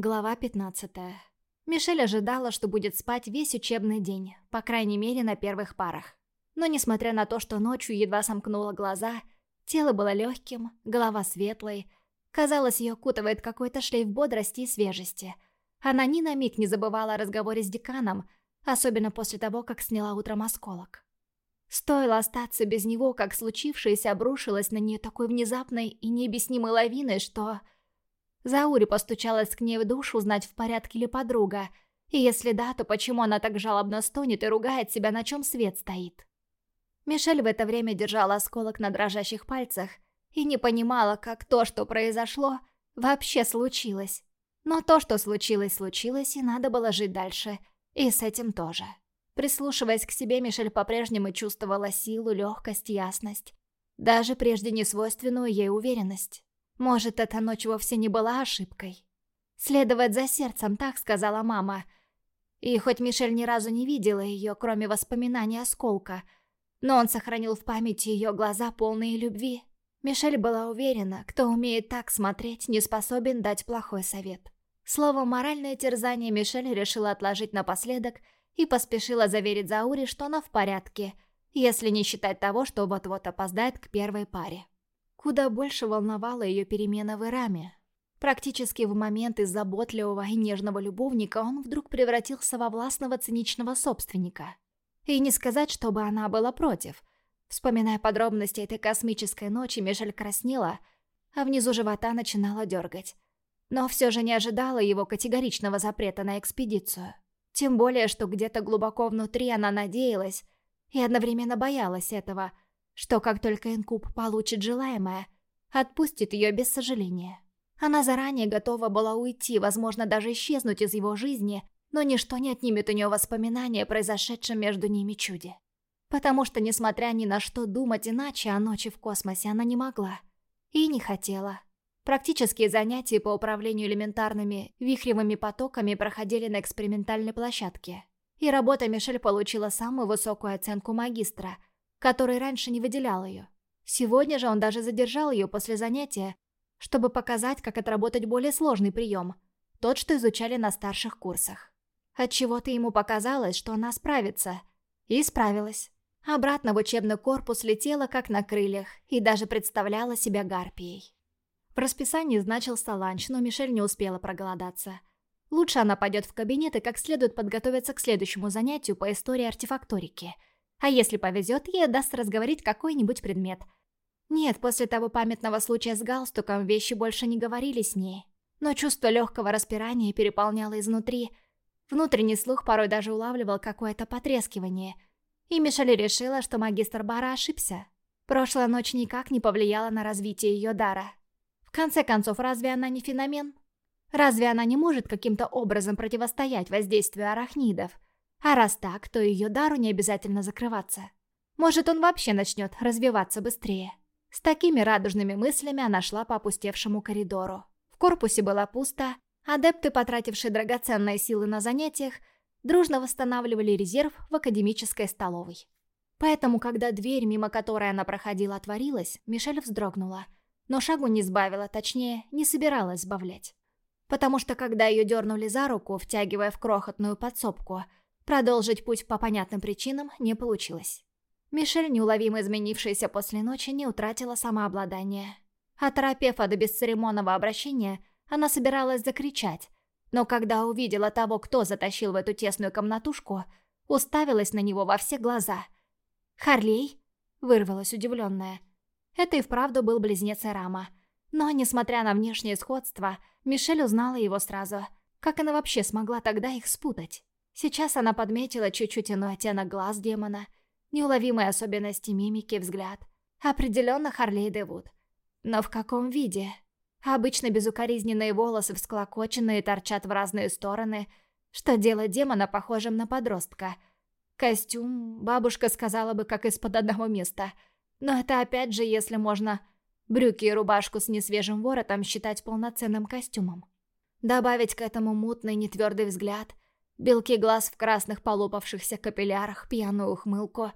Глава 15. Мишель ожидала, что будет спать весь учебный день, по крайней мере на первых парах. Но несмотря на то, что ночью едва сомкнула глаза, тело было легким, голова светлой, казалось, ее окутывает какой-то шлейф бодрости и свежести. Она ни на миг не забывала о разговоре с деканом, особенно после того, как сняла утром осколок. Стоило остаться без него, как случившееся обрушилось на нее такой внезапной и необъяснимой лавиной, что... Заури постучалась к ней в душу узнать, в порядке ли подруга. И если да, то почему она так жалобно стонет и ругает себя, на чем свет стоит? Мишель в это время держала осколок на дрожащих пальцах и не понимала, как то, что произошло, вообще случилось. Но то, что случилось, случилось, и надо было жить дальше. И с этим тоже. Прислушиваясь к себе, Мишель по-прежнему чувствовала силу, легкость, ясность. Даже прежде несвойственную ей уверенность. Может, эта ночь вовсе не была ошибкой. «Следовать за сердцем», так сказала мама. И хоть Мишель ни разу не видела ее, кроме воспоминаний осколка, но он сохранил в памяти ее глаза, полные любви. Мишель была уверена, кто умеет так смотреть, не способен дать плохой совет. Слово «моральное терзание» Мишель решила отложить напоследок и поспешила заверить Заури, что она в порядке, если не считать того, что вот-вот опоздает к первой паре. Куда больше волновала ее перемена в Ираме. Практически в момент из заботливого и нежного любовника он вдруг превратился во властного циничного собственника. И не сказать, чтобы она была против. Вспоминая подробности этой космической ночи, Мишель краснела, а внизу живота начинала дергать. Но все же не ожидала его категоричного запрета на экспедицию. Тем более, что где-то глубоко внутри она надеялась и одновременно боялась этого – что как только Инкуб получит желаемое, отпустит ее без сожаления. Она заранее готова была уйти, возможно, даже исчезнуть из его жизни, но ничто не отнимет у нее воспоминания о произошедшем между ними чуде. Потому что, несмотря ни на что думать иначе о ночи в космосе, она не могла. И не хотела. Практические занятия по управлению элементарными вихревыми потоками проходили на экспериментальной площадке. И работа Мишель получила самую высокую оценку магистра – который раньше не выделял ее. Сегодня же он даже задержал ее после занятия, чтобы показать, как отработать более сложный прием, тот, что изучали на старших курсах. Отчего-то ему показалось, что она справится. И справилась. Обратно в учебный корпус летела, как на крыльях, и даже представляла себя гарпией. В расписании значился ланч, но Мишель не успела проголодаться. Лучше она пойдет в кабинет и как следует подготовиться к следующему занятию по истории артефакторики – а если повезет, ей даст разговорить какой-нибудь предмет. Нет, после того памятного случая с галстуком вещи больше не говорили с ней. Но чувство легкого распирания переполняло изнутри. Внутренний слух порой даже улавливал какое-то потрескивание. И Мишель решила, что магистр Бара ошибся. Прошлая ночь никак не повлияла на развитие ее дара. В конце концов, разве она не феномен? Разве она не может каким-то образом противостоять воздействию арахнидов? А раз так, то ее дару не обязательно закрываться. Может, он вообще начнет развиваться быстрее. С такими радужными мыслями она шла по опустевшему коридору. В корпусе было пусто, адепты, потратившие драгоценные силы на занятиях, дружно восстанавливали резерв в академической столовой. Поэтому, когда дверь, мимо которой она проходила, отворилась, Мишель вздрогнула, но шагу не сбавила, точнее, не собиралась сбавлять. Потому что, когда ее дернули за руку, втягивая в крохотную подсобку – Продолжить путь по понятным причинам не получилось. Мишель, неуловимо изменившаяся после ночи, не утратила самообладание. Оторопев от бесцеремонного обращения, она собиралась закричать, но когда увидела того, кто затащил в эту тесную комнатушку, уставилась на него во все глаза. «Харлей?» — вырвалась удивленная. Это и вправду был близнец Рама. Но, несмотря на внешнее сходство, Мишель узнала его сразу. Как она вообще смогла тогда их спутать? Сейчас она подметила чуть-чуть иной оттенок глаз демона, неуловимые особенности мимики, взгляд. Определенно Харлей Девуд. Но в каком виде? Обычно безукоризненные волосы всклокоченные торчат в разные стороны, что делает демона похожим на подростка. Костюм, бабушка сказала бы, как из-под одного места. Но это опять же, если можно брюки и рубашку с несвежим воротом считать полноценным костюмом. Добавить к этому мутный нетвердый взгляд – Белки глаз в красных полопавшихся капиллярах, пьяную ухмылку.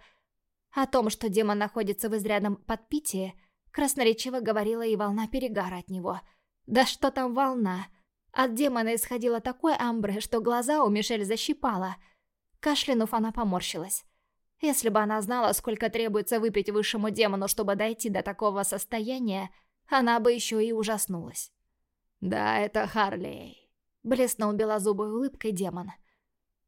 О том, что демон находится в изрядном подпитии, красноречиво говорила и волна перегара от него. Да что там волна? От демона исходило такое амбре, что глаза у Мишель защипало. Кашлянув, она поморщилась. Если бы она знала, сколько требуется выпить высшему демону, чтобы дойти до такого состояния, она бы еще и ужаснулась. «Да, это Харлей», — блеснул белозубой улыбкой демон.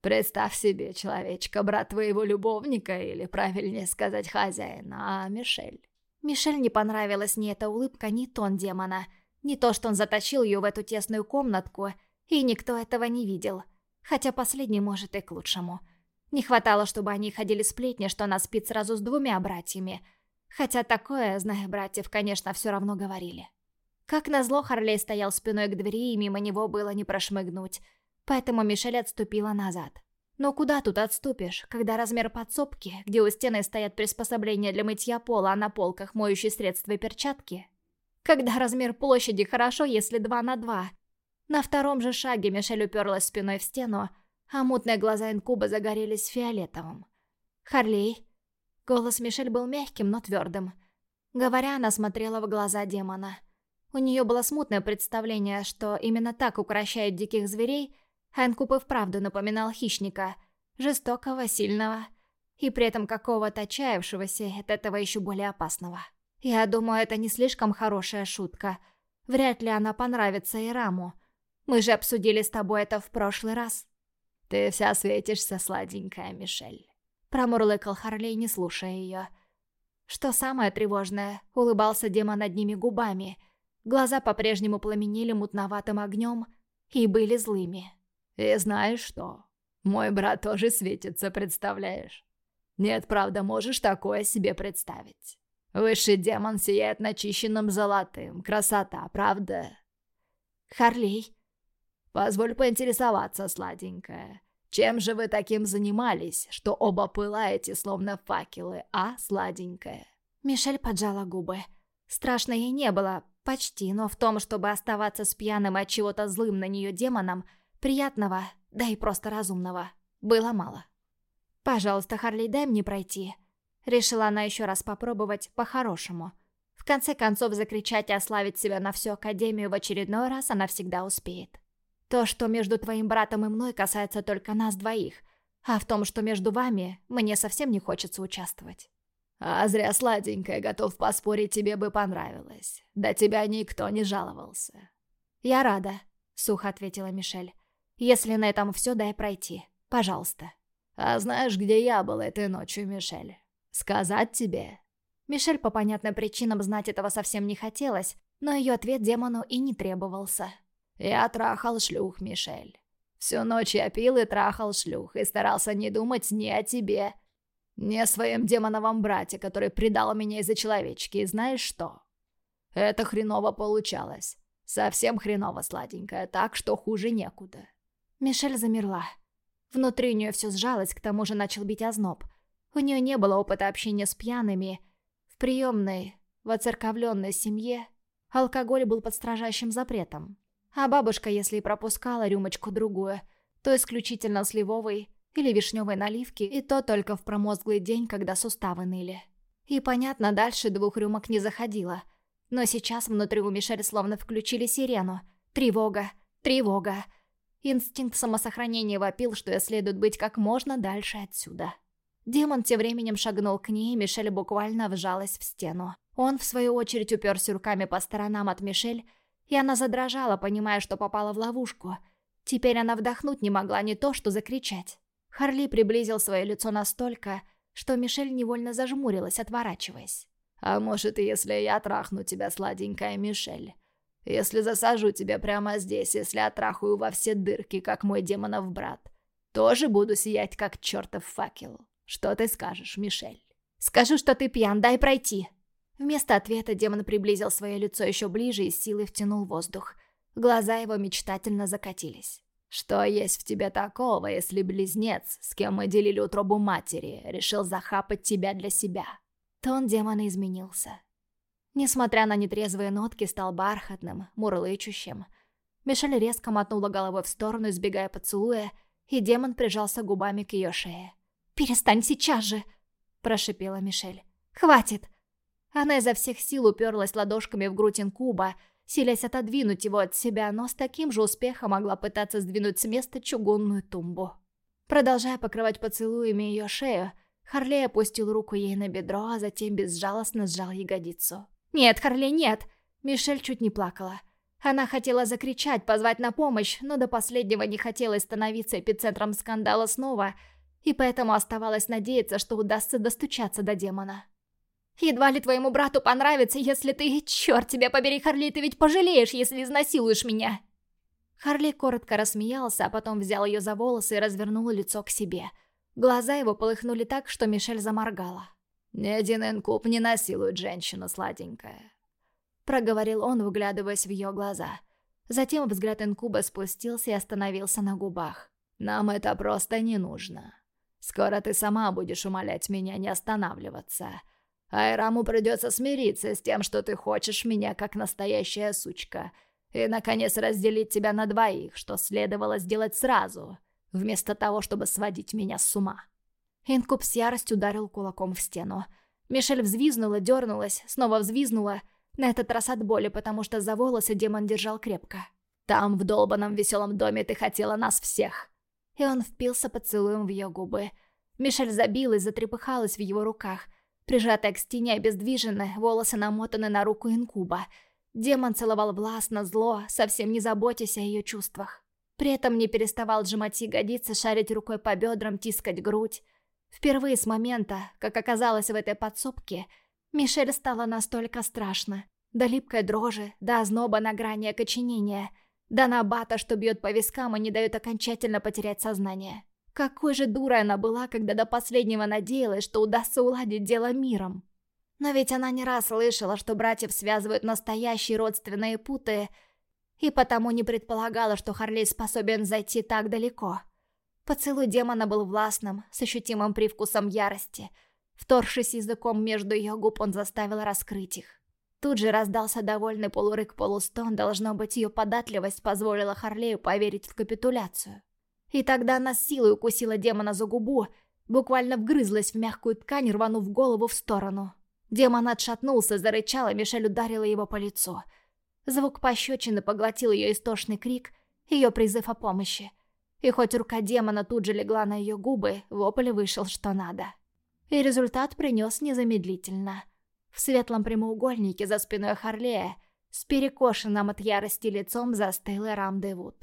«Представь себе, человечка, брат твоего любовника, или, правильнее сказать, хозяина, а Мишель». Мишель не понравилась ни эта улыбка, ни тон демона, ни то, что он заточил ее в эту тесную комнатку, и никто этого не видел. Хотя последний может и к лучшему. Не хватало, чтобы они ходили сплетни, что она спит сразу с двумя братьями. Хотя такое, зная братьев, конечно, все равно говорили. Как назло, Харлей стоял спиной к двери, и мимо него было не прошмыгнуть. Поэтому Мишель отступила назад. Но куда тут отступишь, когда размер подсобки, где у стены стоят приспособления для мытья пола, а на полках моющие средства и перчатки? Когда размер площади хорошо, если два на два. На втором же шаге Мишель уперлась спиной в стену, а мутные глаза инкуба загорелись фиолетовым. «Харлей?» Голос Мишель был мягким, но твердым. Говоря, она смотрела в глаза демона. У нее было смутное представление, что именно так укращают диких зверей, инкуб и вправду напоминал хищника, жестокого, сильного и при этом какого-то отчаявшегося от этого еще более опасного. Я думаю, это не слишком хорошая шутка. Вряд ли она понравится Ираму. Мы же обсудили с тобой это в прошлый раз. «Ты вся светишься, сладенькая Мишель», — промурлыкал Харлей, не слушая ее. Что самое тревожное, улыбался демон одними губами — Глаза по-прежнему пламенели мутноватым огнем и были злыми. «И знаешь что? Мой брат тоже светится, представляешь? Нет, правда, можешь такое себе представить. Высший демон сияет начищенным золотым. Красота, правда?» «Харлей?» «Позволь поинтересоваться, сладенькая. Чем же вы таким занимались, что оба пылаете, словно факелы, а, сладенькая?» Мишель поджала губы. Страшно ей не было, Почти, но в том, чтобы оставаться с пьяным от чего-то злым на нее демоном, приятного, да и просто разумного, было мало. «Пожалуйста, Харли, дай мне пройти». Решила она еще раз попробовать по-хорошему. В конце концов, закричать и ославить себя на всю Академию в очередной раз она всегда успеет. То, что между твоим братом и мной, касается только нас двоих, а в том, что между вами, мне совсем не хочется участвовать. А зря сладенькая, готов поспорить, тебе бы понравилось. До тебя никто не жаловался. Я рада, сухо ответила Мишель. Если на этом все, дай пройти. Пожалуйста. А знаешь, где я был этой ночью, Мишель? Сказать тебе? Мишель по понятным причинам знать этого совсем не хотелось, но ее ответ демону и не требовался. Я трахал шлюх, Мишель. Всю ночь я пил и трахал шлюх, и старался не думать ни о тебе, не о своем демоновом брате, который предал меня из-за человечки, и знаешь что? Это хреново получалось. Совсем хреново, сладенькая, так что хуже некуда. Мишель замерла. Внутри у нее все сжалось, к тому же начал бить озноб. У нее не было опыта общения с пьяными. В приемной, в оцерковленной семье алкоголь был под строжайшим запретом. А бабушка, если и пропускала рюмочку-другую, то исключительно сливовой или вишневой наливки, и то только в промозглый день, когда суставы ныли. И, понятно, дальше двух рюмок не заходило. Но сейчас внутри у Мишель словно включили сирену. Тревога, тревога. Инстинкт самосохранения вопил, что ей следует быть как можно дальше отсюда. Демон тем временем шагнул к ней, и Мишель буквально вжалась в стену. Он, в свою очередь, уперся руками по сторонам от Мишель, и она задрожала, понимая, что попала в ловушку. Теперь она вдохнуть не могла не то, что закричать. Харли приблизил свое лицо настолько, что Мишель невольно зажмурилась, отворачиваясь. «А может, если я трахну тебя, сладенькая Мишель? Если засажу тебя прямо здесь, если отрахаю во все дырки, как мой демонов брат, тоже буду сиять, как чертов факел. Что ты скажешь, Мишель?» «Скажу, что ты пьян, дай пройти!» Вместо ответа демон приблизил свое лицо еще ближе и силой втянул воздух. Глаза его мечтательно закатились. Что есть в тебе такого, если близнец, с кем мы делили утробу матери, решил захапать тебя для себя?» Тон демона изменился. Несмотря на нетрезвые нотки, стал бархатным, мурлычущим. Мишель резко мотнула головой в сторону, избегая поцелуя, и демон прижался губами к ее шее. «Перестань сейчас же!» – прошипела Мишель. «Хватит!» Она изо всех сил уперлась ладошками в грудь инкуба, силясь отодвинуть его от себя, но с таким же успехом могла пытаться сдвинуть с места чугунную тумбу. Продолжая покрывать поцелуями ее шею, Харлей опустил руку ей на бедро, а затем безжалостно сжал ягодицу. «Нет, Харлей, нет!» Мишель чуть не плакала. Она хотела закричать, позвать на помощь, но до последнего не хотела становиться эпицентром скандала снова, и поэтому оставалось надеяться, что удастся достучаться до демона. «Едва ли твоему брату понравится, если ты... Черт тебя побери, Харли, ты ведь пожалеешь, если изнасилуешь меня!» Харли коротко рассмеялся, а потом взял ее за волосы и развернул лицо к себе. Глаза его полыхнули так, что Мишель заморгала. «Ни один инкуб не насилует женщину, сладенькая. Проговорил он, выглядываясь в ее глаза. Затем взгляд инкуба спустился и остановился на губах. «Нам это просто не нужно. Скоро ты сама будешь умолять меня не останавливаться. Айраму придется смириться с тем, что ты хочешь меня как настоящая сучка, и, наконец, разделить тебя на двоих, что следовало сделать сразу, вместо того, чтобы сводить меня с ума». Инкуб с яростью ударил кулаком в стену. Мишель взвизнула, дернулась, снова взвизнула — на этот раз от боли, потому что за волосы демон держал крепко. «Там, в долбанном веселом доме, ты хотела нас всех!» И он впился поцелуем в ее губы. Мишель забилась, затрепыхалась в его руках. Прижатая к стене, обездвиженная, волосы намотаны на руку инкуба. Демон целовал властно, зло, совсем не заботясь о ее чувствах. При этом не переставал сжимать ягодицы, шарить рукой по бедрам, тискать грудь. Впервые с момента, как оказалось в этой подсобке, Мишель стало настолько страшно. До липкой дрожи, до озноба на грани окоченения, до набата, что бьет по вискам и не дает окончательно потерять сознание. Какой же дурой она была, когда до последнего надеялась, что удастся уладить дело миром. Но ведь она не раз слышала, что братьев связывают настоящие родственные путы, и потому не предполагала, что Харлей способен зайти так далеко. Поцелуй демона был властным, с ощутимым привкусом ярости — Вторгшись языком между ее губ, он заставил раскрыть их. Тут же раздался довольный полурык-полустон, должно быть, ее податливость позволила Харлею поверить в капитуляцию. И тогда она с силой укусила демона за губу, буквально вгрызлась в мягкую ткань, рванув голову в сторону. Демон отшатнулся, зарычал, и Мишель ударила его по лицу. Звук пощечины поглотил ее истошный крик, ее призыв о помощи. И хоть рука демона тут же легла на ее губы, вопль вышел что надо. И результат принес незамедлительно. В светлом прямоугольнике за спиной Харлея с перекошенным от ярости лицом застыл Рам Девуд.